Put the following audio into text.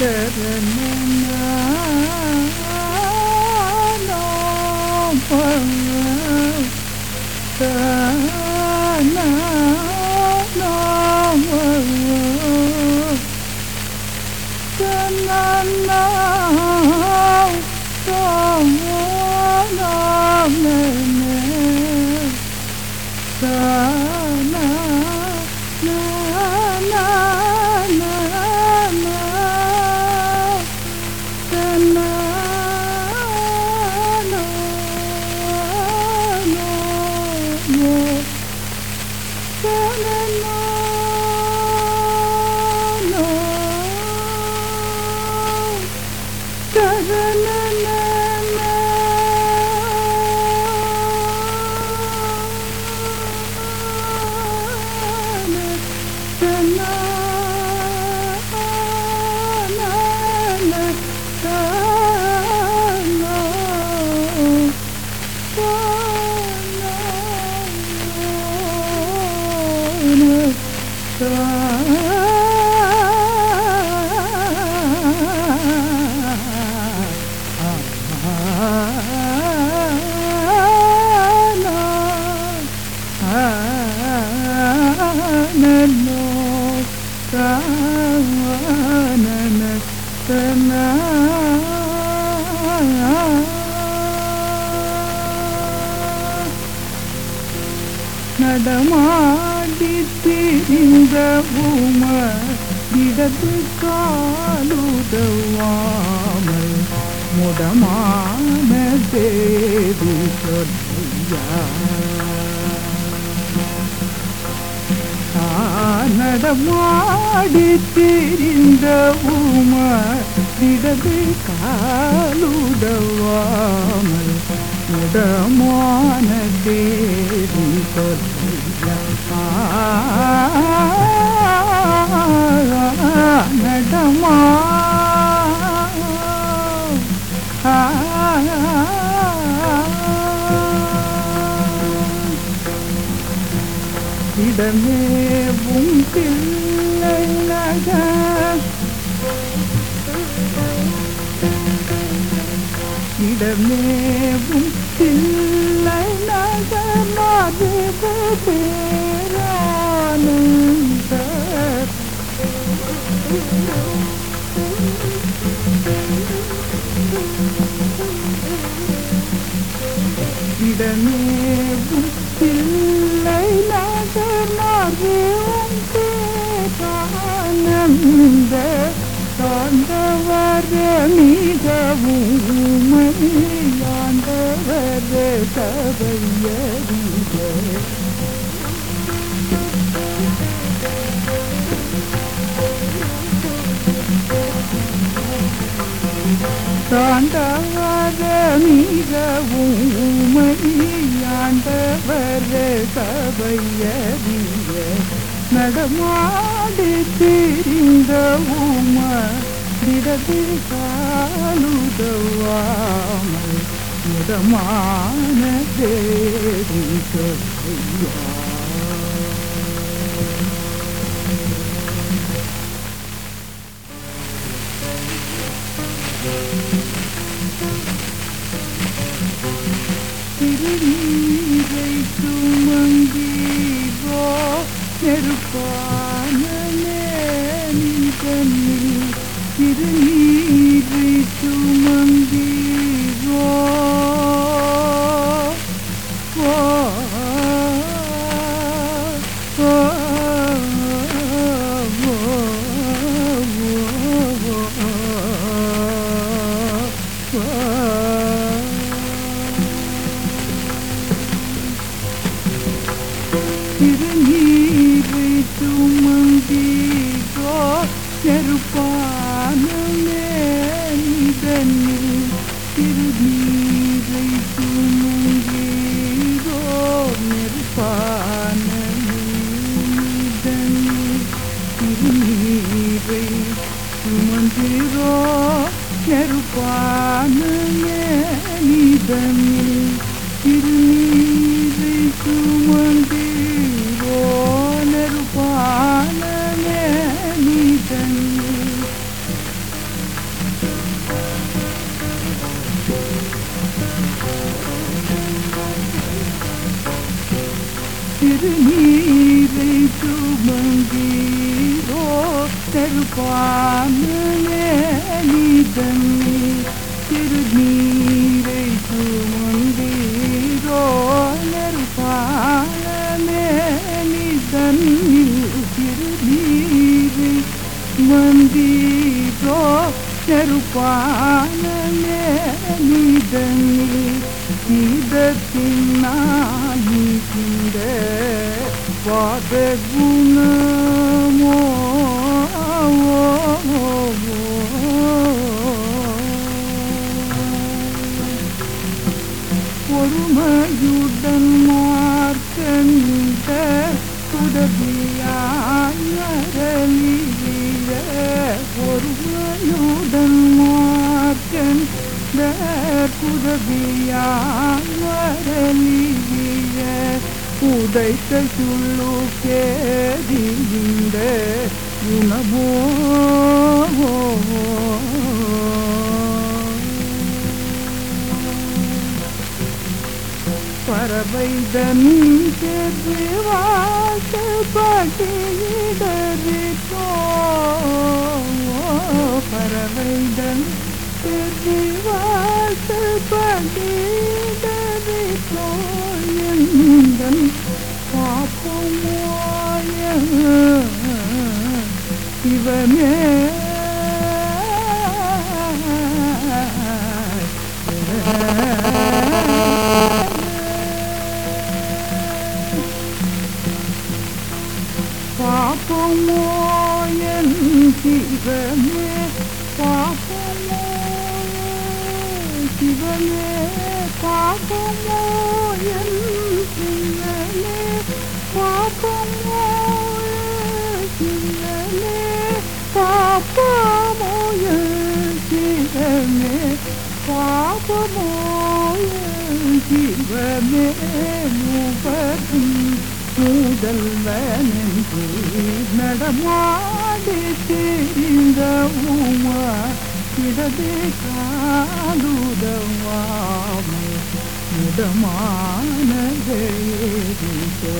the நடமாடி திரிந்த பூம இடது காலுதவாமல் முடமான தேவி சொல்லையா நடமாடி திரிந்த பூம இடது காலுதவாமல் കുടമാന ദേവി നടമാ ഇടമേ പിള്ളൈ നഗ இடமேவும் இல்லை நகமாது பேரானந்த இடமேவும் பிள்ளை நகமாது பேரானந்த தாண்டவர மிகவும் ஆண்டவர கவையறிக தாண்டவர மிகவும் ஆண்டவர கவையறிக நடமாடி தெரிந்த உமா இடது காலுதவாமல் முடமான தேடி 着你。 싫어 내루과는내니 뱀이 기름이 Didn't he make you monkey? Ter kaanı ni demi tirni re tumundi do ner paane ni demi tirni re mundi do ter paane ni demi nidatinani kinde vadegunam பொறுமையுடன் மார்க்கண்ட உதவியாரலிய பொறுமையுடன் மார்க்கண்ட உதவியாரலிய உதைத்த சுள்ளு கேதிந்த குணமோ பறவைதன் சேர்ந்து வாழ்க்கப்பட்டிடறிப்போ பறவைதன் சேர்ந்து வாழ்க்கப்பட்டிடறிப்போ எந்தன் சிவமே பாப்பமோயன் சிவமே பாப்பமோ சிவமே பாப்பமோயன் சிவமே சிவமே பாபமாய சிவமே மூபரும் முதல்வனென்று நடமாடி தெரிந்த உமா இடது காலுதவாமை முடமானதே நடமா